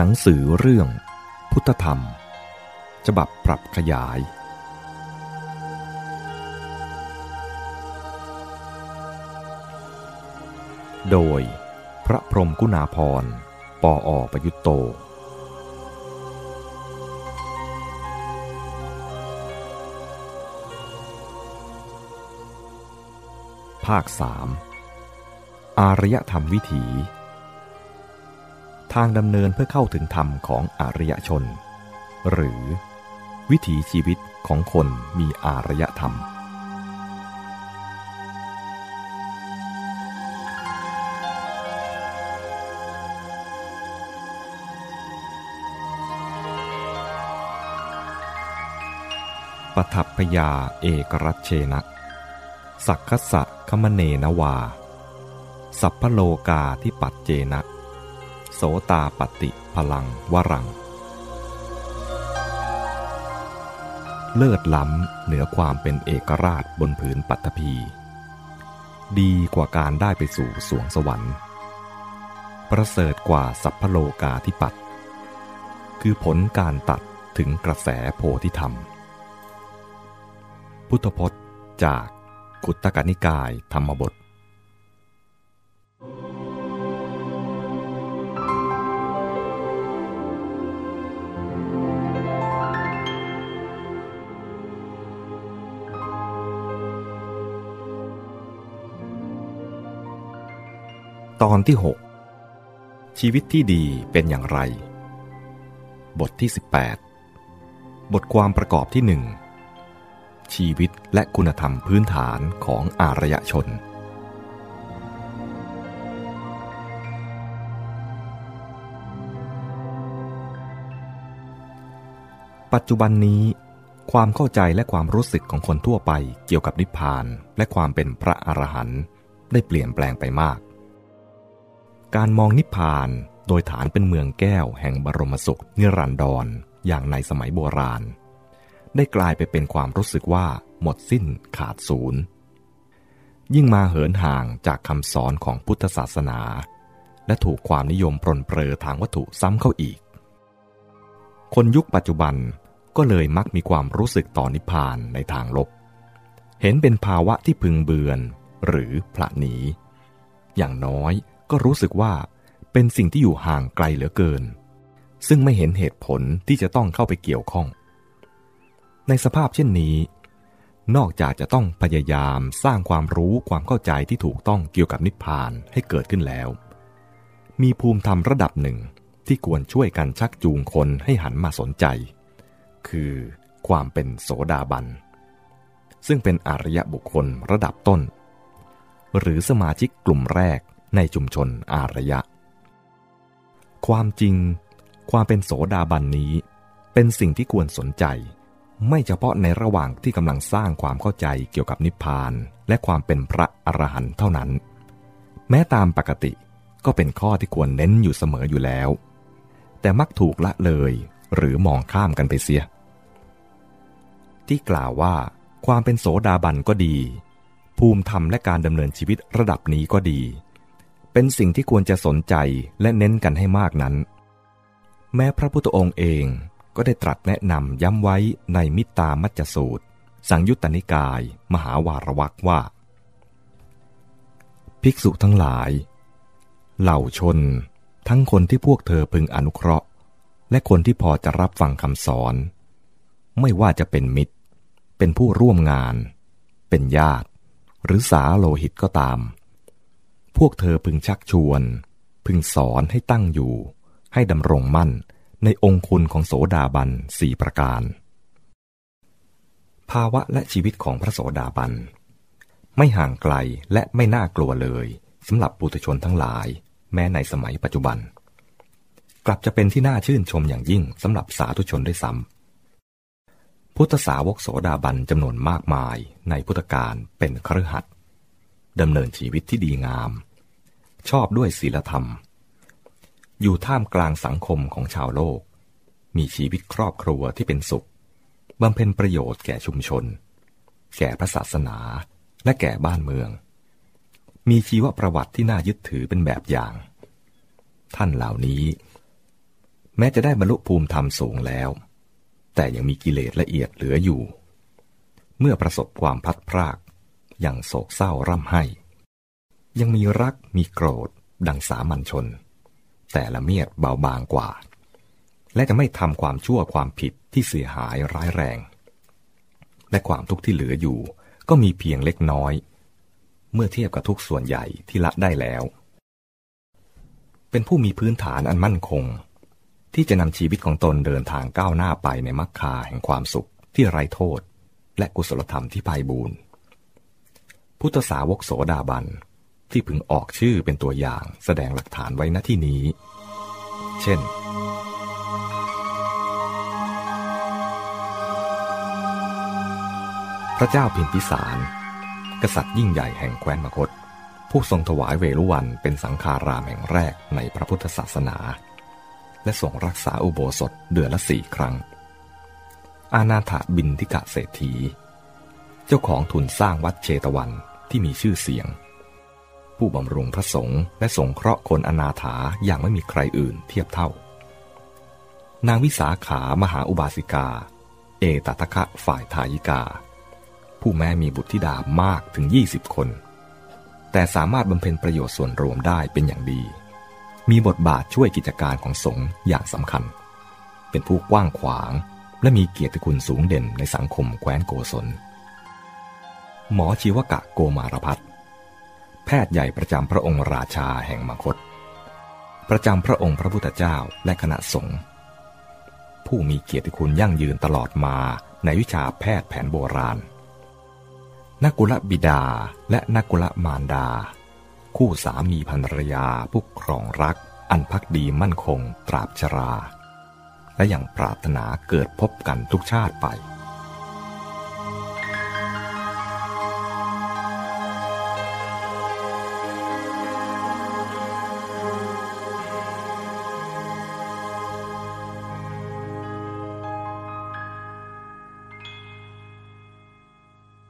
หนังสือเรื่อง พุทธธรรม ฉบับปรับขยาย โดยพระพรมกุณาพร ปออประยุตโต ภาคสามอารยธรรมวิถี ทางดำเนินเพื่อเข้าถึงธรรมของอารยชน หรือ วิถีชีวิตของคนมีอารยธรรม ปทัพยาเอกรัชเชนะสักขสะคมเนนวา สัพพโลกาที่ปัจเจนะ โสตาปฏิพลังวรัง เลิศล้ำเหนือความเป็นเอกราชบนผืนปัตภีดีกว่าการได้ไปสู่สวงสวรรค์ ประเสริฐกว่าสัพพโลกาที่ปัตคือผลการตัดถึงกระแสโพธิธรรม พุทธพจน์จากขุตตกนิกายธรรมบท ตอนที่ 6 ชีวิตที่ดีเป็นอย่างไร บทที่ 18 บทความประกอบที่หนึ่งชีวิตและคุณธรรมพื้นฐานของอารยชน ปัจจุบันนี้ ความเข้าใจและความรู้สึกของคนทั่วไปเกี่ยวกับนิพพานและความเป็นพระอรหันต์ได้เปลี่ยนแปลงไปมาก การมองนิพพานโดยฐานเป็นเมืองแก้วแห่งบรมสุขนิรันดรอย่างในสมัยโบราณ ได้กลายไปเป็นความรู้สึกว่าหมดสิ้นขาดศูนย์ ยิ่งมาเหินห่างจากคำสอนของพุทธศาสนา และถูกความนิยมปรนเปรอทางวัตถุซ้ำเข้าอีก คนยุคปัจจุบันก็เลยมักมีความรู้สึกต่อนิพพานในทางลบ เห็นเป็นภาวะที่พึงเบือนหรือผละหนี อย่างน้อย ก็รู้สึกว่าเป็นสิ่งที่อยู่ห่างไกลเหลือเกิน ซึ่งไม่เห็นเหตุผลที่จะต้องเข้าไปเกี่ยวข้อง ในสภาพเช่นนี้ นอกจากจะต้องพยายามสร้างความรู้ความเข้าใจที่ถูกต้องเกี่ยวกับนิพพานให้เกิดขึ้นแล้ว มีภูมิธรรมระดับหนึ่งที่ควรช่วยกันชักจูงคนให้หันมาสนใจ คือความเป็นโสดาบัน ซึ่งเป็นอารยบุคคลระดับต้น หรือสมาชิกกลุ่มแรก ในชุมชนอารยะ ความจริง ความเป็นโสดาบันนี้ เป็นสิ่งที่ควรสนใจ ไม่เฉพาะในระหว่างที่กำลังสร้างความเข้าใจเกี่ยวกับนิพพาน และความเป็นพระอรหันต์เท่านั้น แม้ตามปกติก็เป็นข้อที่ควรเน้นอยู่เสมออยู่แล้ว แต่มักถูกละเลยหรือมองข้ามกันไปเสีย ที่กล่าวว่า ความเป็นโสดาบันก็ดี ภูมิธรรมและการดำเนินชีวิตระดับนี้ก็ดี เป็นสิ่งที่ควรจะสนใจและเน้นกันให้มากนั้น แม้พระพุทธองค์เองก็ได้ตรัสแนะนำย้ำไว้ในมิตามัจจสูตร สังยุตตนิกาย มหาวารวักว่า ภิกษุทั้งหลาย เหล่าชน ทั้งคนที่พวกเธอพึงอนุเคราะห์ และคนที่พอจะรับฟังคำสอน ไม่ว่าจะเป็นมิตร เป็นผู้ร่วมงาน เป็นญาติ หรือสาโลหิตก็ตาม พวกเธอพึงชักชวน พึงสอนให้ตั้งอยู่ ให้ดำรงมั่นในองคุณของโสดาบันสี่ประการ ภาวะและชีวิตของพระโสดาบัน ไม่ห่างไกลและไม่น่ากลัวเลยสำหรับปุถุชนทั้งหลาย แม้ในสมัยปัจจุบัน กลับจะเป็นที่น่าชื่นชมอย่างยิ่งสำหรับสาธุชนด้วยซ้ำพุทธสาวกโสดาบันจำนวนมากมายในพุทธกาลเป็นครหัสดำเนินชีวิตที่ดีงาม ชอบด้วยศีลธรรม อยู่ท่ามกลางสังคมของชาวโลก มีชีวิตครอบครัวที่เป็นสุขบำเพ็ญประโยชน์แก่ชุมชน แก่พระศาสนาและแก่บ้านเมือง มีชีวประวัติที่น่ายึดถือเป็นแบบอย่าง ท่านเหล่านี้ แม้จะได้บรรลุภูมิธรรมสูงแล้ว แต่ยังมีกิเลสละเอียดเหลืออยู่ เมื่อประสบความพัดพรากยังโศกเศร้าร่ำไห้ ยังมีรักมีโกรธ ดังสามัญชน แต่ละเมียดเบาบางกว่า และจะไม่ทำความชั่วความผิดที่เสียหายร้ายแรง และความทุกข์ที่เหลืออยู่ ก็มีเพียงเล็กน้อย เมื่อเทียบกับทุกส่วนใหญ่ที่ละได้แล้ว เป็นผู้มีพื้นฐานอันมั่นคง ที่จะนำชีวิตของตนเดินทางก้าวหน้าไปในมรรคาแห่งความสุขที่ไร้โทษ และกุศลธรรมที่ไพบูรณ์พุทธสาวกโสดาบัน ที่พึงออกชื่อเป็นตัวอย่างแสดงหลักฐานไว้ณที่นี้ เช่น พระเจ้าพิมพิสาร กษัตริย์ยิ่งใหญ่แห่งแคว้นมคต ผู้ทรงถวายเวลุวันเป็นสังฆารามแห่งแรกในพระพุทธศาสนา และทรงรักษาอุโบสถเดือนละสี่ครั้ง อาณาถบินทิกะเศรษฐี เจ้าของทุนสร้างวัดเชตวันที่มีชื่อเสียง ผู้บำรุงพระสงฆ์และสงเคราะห์คนอนาถาอย่างไม่มีใครอื่นเทียบเท่า นางวิสาขามหาอุบาสิกา เอตตะคะฝ่ายทายิกา ผู้แม้มีบุตรธิดามากถึง 20 คน แต่สามารถบำเพ็ญประโยชน์ส่วนรวมได้เป็นอย่างดี มีบทบาทช่วยกิจการของสงฆ์อย่างสำคัญ เป็นผู้กว้างขวางและมีเกียรติคุณสูงเด่นในสังคมแคว้นโกศล หมอชีวกะโกมารพัฒ แพทย์ใหญ่ประจำพระองค์ราชาแห่งมคต ประจำพระองค์พระพุทธเจ้าและคณะสงฆ์ผู้มีเกียรติคุณยั่งยืนตลอดมาในวิชาแพทย์แผนโบราณนักกุลบิดาและนักกุลมารดา คู่สามีภรรยาผู้ครองรัก อันพักดีมั่นคงตราบชรา และอย่างปรารถนาเกิดพบกันทุกชาติไป